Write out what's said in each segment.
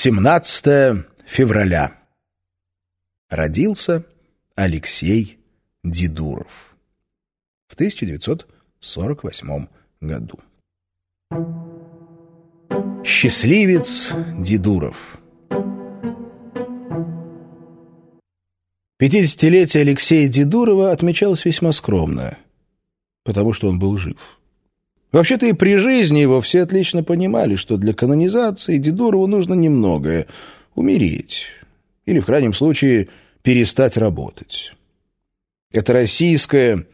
17 февраля. Родился Алексей Дедуров в 1948 году. Счастливец Дедуров. Пятидесятилетие Алексея Дедурова отмечалось весьма скромно, потому что он был жив. Вообще-то и при жизни его все отлично понимали, что для канонизации Дедурову нужно немногое — умереть. Или, в крайнем случае, перестать работать. Это российское,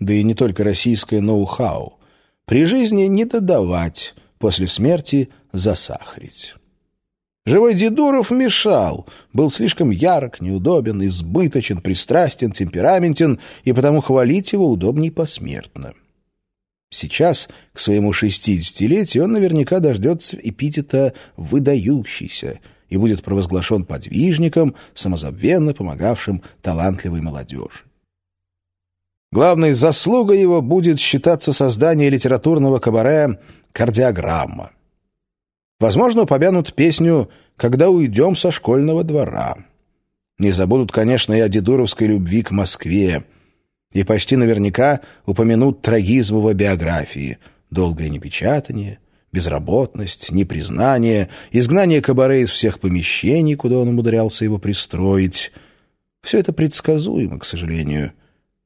да и не только российское ноу-хау. При жизни не додавать, после смерти засахарить. Живой Дедуров мешал, был слишком ярок, неудобен, избыточен, пристрастен, темпераментен, и потому хвалить его удобней посмертно. Сейчас, к своему шестидесятилетию, он наверняка дождется эпитета «выдающийся» и будет провозглашен подвижником, самозабвенно помогавшим талантливой молодежи. Главной заслугой его будет считаться создание литературного кабаре «Кардиограмма». Возможно, упомянут песню «Когда уйдем со школьного двора». Не забудут, конечно, и о дедуровской любви к Москве, и почти наверняка упомянут трагизм его биографии, долгое непечатание, безработность, непризнание, изгнание кабаре из всех помещений, куда он умудрялся его пристроить. Все это предсказуемо, к сожалению,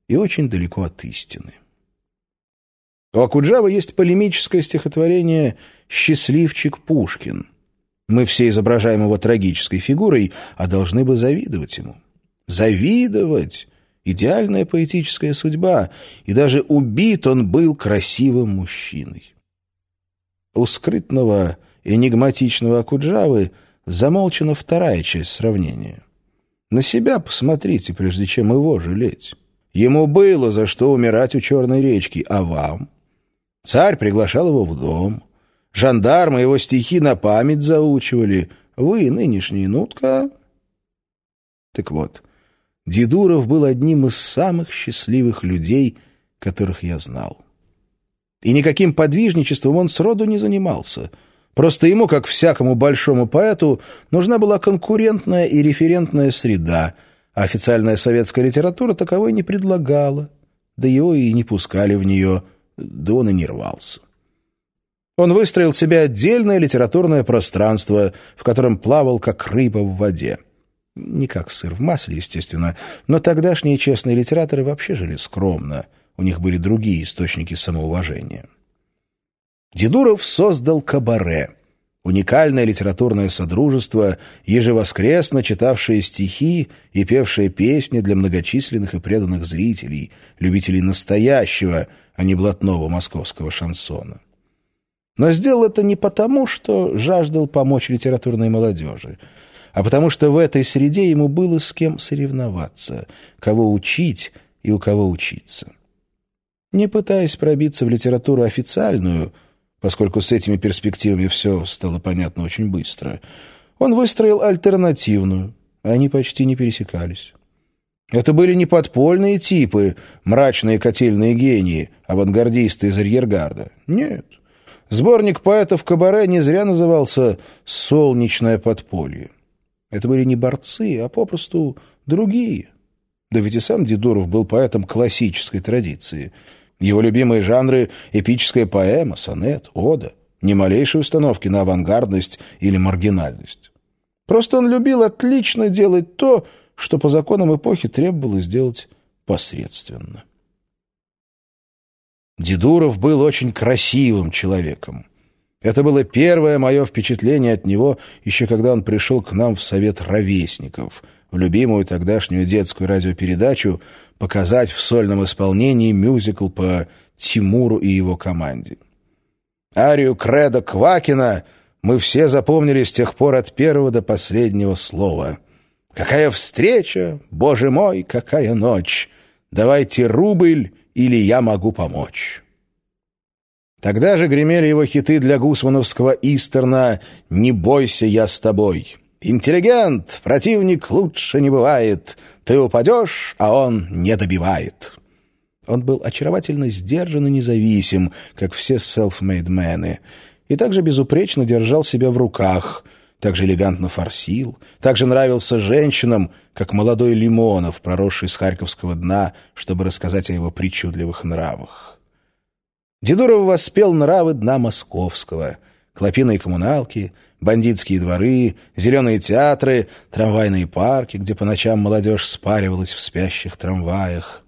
и очень далеко от истины. У Акуджава есть полемическое стихотворение «Счастливчик Пушкин». Мы все изображаем его трагической фигурой, а должны бы завидовать ему. Завидовать! Идеальная поэтическая судьба, и даже убит он был красивым мужчиной. У скрытного, энигматичного Акуджавы замолчена вторая часть сравнения. На себя посмотрите, прежде чем его жалеть. Ему было за что умирать у Черной речки, а вам? Царь приглашал его в дом. Жандармы его стихи на память заучивали. Вы, нынешний нутка... Так вот, Дедуров был одним из самых счастливых людей, которых я знал. И никаким подвижничеством он сроду не занимался. Просто ему, как всякому большому поэту, нужна была конкурентная и референтная среда, а официальная советская литература таковой не предлагала, да его и не пускали в нее, да он и не рвался. Он выстроил себе отдельное литературное пространство, в котором плавал, как рыба в воде. Не как сыр в масле, естественно, но тогдашние честные литераторы вообще жили скромно. У них были другие источники самоуважения. Дедуров создал кабаре — уникальное литературное содружество, ежевоскресно читавшее стихи и певшее песни для многочисленных и преданных зрителей, любителей настоящего, а не блатного московского шансона. Но сделал это не потому, что жаждал помочь литературной молодежи — а потому что в этой среде ему было с кем соревноваться, кого учить и у кого учиться. Не пытаясь пробиться в литературу официальную, поскольку с этими перспективами все стало понятно очень быстро, он выстроил альтернативную, они почти не пересекались. Это были не подпольные типы, мрачные котельные гении, авангардисты из арьергарда. Нет. Сборник поэтов Кабаре не зря назывался «Солнечное подполье». Это были не борцы, а попросту другие. Да ведь и сам Дедуров был поэтом классической традиции. Его любимые жанры — эпическая поэма, сонет, ода, ни малейшей установки на авангардность или маргинальность. Просто он любил отлично делать то, что по законам эпохи требовалось сделать посредственно. Дедуров был очень красивым человеком. Это было первое мое впечатление от него, еще когда он пришел к нам в совет ровесников, в любимую тогдашнюю детскую радиопередачу показать в сольном исполнении мюзикл по Тимуру и его команде. Арию Креда Квакина мы все запомнили с тех пор от первого до последнего слова. «Какая встреча! Боже мой, какая ночь! Давайте рубль, или я могу помочь!» Тогда же гремели его хиты для гусмановского Истерна «Не бойся, я с тобой». «Интеллигент, противник лучше не бывает. Ты упадешь, а он не добивает». Он был очаровательно сдержан и независим, как все self-made мены, и также безупречно держал себя в руках, так же элегантно форсил, так же нравился женщинам, как молодой Лимонов, проросший с харьковского дна, чтобы рассказать о его причудливых нравах. Дедуров воспел нравы дна московского, клопиные коммуналки, бандитские дворы, зеленые театры, трамвайные парки, где по ночам молодежь спаривалась в спящих трамваях.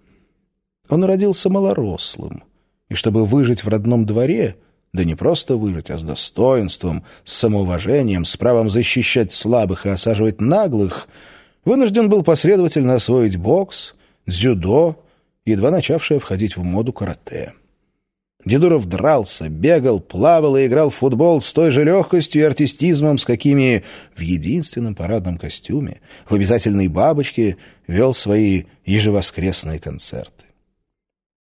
Он родился малорослым, и чтобы выжить в родном дворе — да не просто выжить, а с достоинством, с самоуважением, с правом защищать слабых и осаживать наглых, вынужден был последовательно освоить бокс, дзюдо, едва начавшее входить в моду карате. Дедуров дрался, бегал, плавал и играл в футбол с той же легкостью и артистизмом, с какими в единственном парадном костюме, в обязательной бабочке, вел свои ежевоскресные концерты.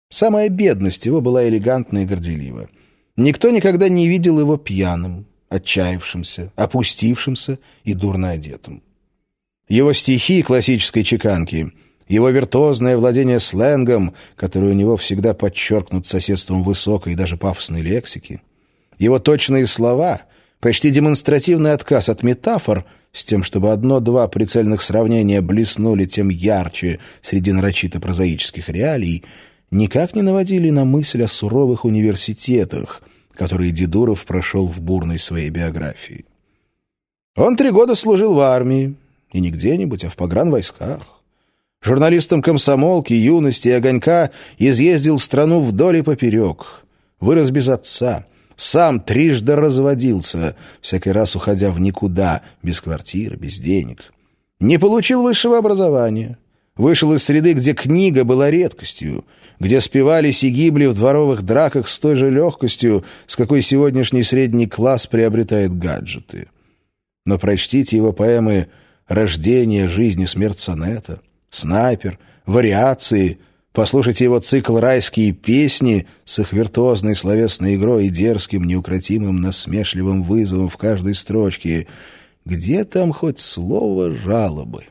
Самая бедность его была элегантна и горделива. Никто никогда не видел его пьяным, отчаявшимся, опустившимся и дурно одетым. Его стихи классической чеканки, его виртуозное владение сленгом, который у него всегда подчеркнут соседством высокой и даже пафосной лексики, его точные слова, почти демонстративный отказ от метафор с тем, чтобы одно-два прицельных сравнения блеснули тем ярче среди нарочито прозаических реалий — никак не наводили на мысль о суровых университетах, которые Дедуров прошел в бурной своей биографии. Он три года служил в армии, и не где-нибудь, а в погранвойсках. Журналистом комсомолки, юности и огонька изъездил страну вдоль и поперек. Вырос без отца. Сам трижды разводился, всякий раз уходя в никуда, без квартиры, без денег. Не получил высшего образования. Вышел из среды, где книга была редкостью — где спивались и гибли в дворовых драках с той же легкостью, с какой сегодняшний средний класс приобретает гаджеты. Но прочтите его поэмы «Рождение, жизнь и смерть сонета», «Снайпер», «Вариации», послушайте его цикл «Райские песни» с их виртуозной словесной игрой и дерзким, неукротимым, насмешливым вызовом в каждой строчке. Где там хоть слово жалобы?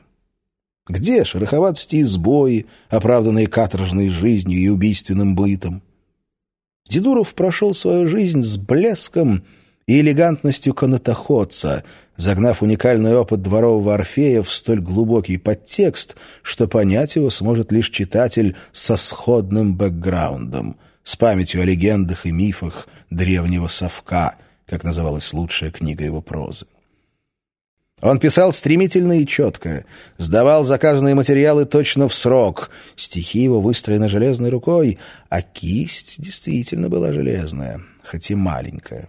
Где шероховатости и сбои, оправданные каторжной жизнью и убийственным бытом? Дедуров прошел свою жизнь с блеском и элегантностью канатоходца, загнав уникальный опыт дворового Орфея в столь глубокий подтекст, что понять его сможет лишь читатель со сходным бэкграундом, с памятью о легендах и мифах древнего совка, как называлась лучшая книга его прозы. Он писал стремительно и четко, сдавал заказанные материалы точно в срок. Стихи его выстроены железной рукой, а кисть действительно была железная, хоть и маленькая.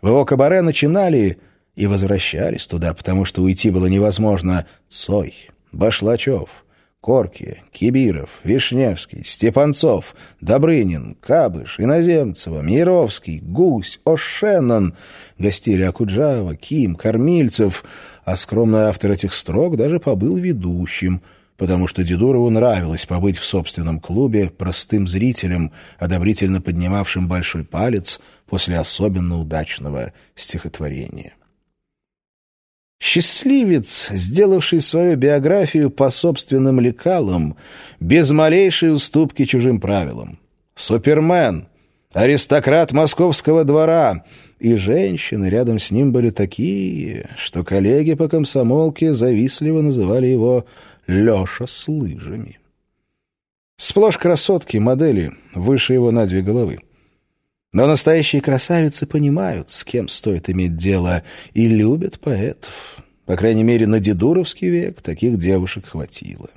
В его кабаре начинали и возвращались туда, потому что уйти было невозможно. Цой, Башлачев — Корки, Кибиров, Вишневский, Степанцов, Добрынин, Кабыш, Иноземцева, Мировский, Гусь, О'Шеннон гостили Акуджава, Ким, Кормильцев, а скромный автор этих строк даже побыл ведущим, потому что Дедурову нравилось побыть в собственном клубе простым зрителем, одобрительно поднимавшим большой палец после особенно удачного стихотворения. Счастливец, сделавший свою биографию по собственным лекалам, без малейшей уступки чужим правилам. Супермен, аристократ московского двора, и женщины рядом с ним были такие, что коллеги по комсомолке завистливо называли его «Леша с лыжами». Сплошь красотки, модели, выше его на две головы. Но настоящие красавицы понимают, с кем стоит иметь дело, и любят поэтов. По крайней мере, на дедуровский век таких девушек хватило.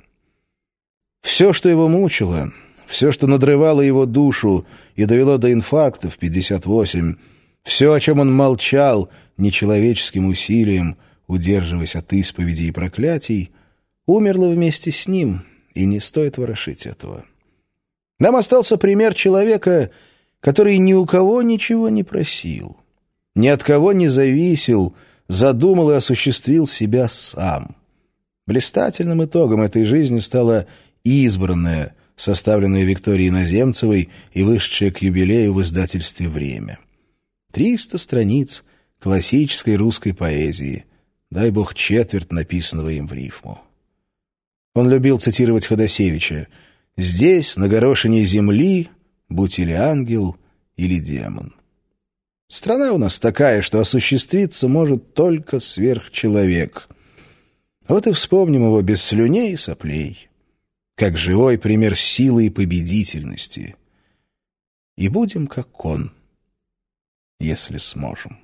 Все, что его мучило, все, что надрывало его душу и довело до инфаркта в 58, все, о чем он молчал, нечеловеческим усилием, удерживаясь от исповеди и проклятий, умерло вместе с ним, и не стоит ворошить этого. Нам остался пример человека — который ни у кого ничего не просил, ни от кого не зависел, задумал и осуществил себя сам. Блистательным итогом этой жизни стала избранная, составленная Викторией Наземцевой и вышедшая к юбилею в издательстве «Время». Триста страниц классической русской поэзии, дай бог четверть написанного им в рифму. Он любил цитировать Ходосевича «Здесь, на горошине земли, будь или ангел, или демон. Страна у нас такая, что осуществиться может только сверхчеловек. Вот и вспомним его без слюней и соплей, как живой пример силы и победительности. И будем как он, если сможем.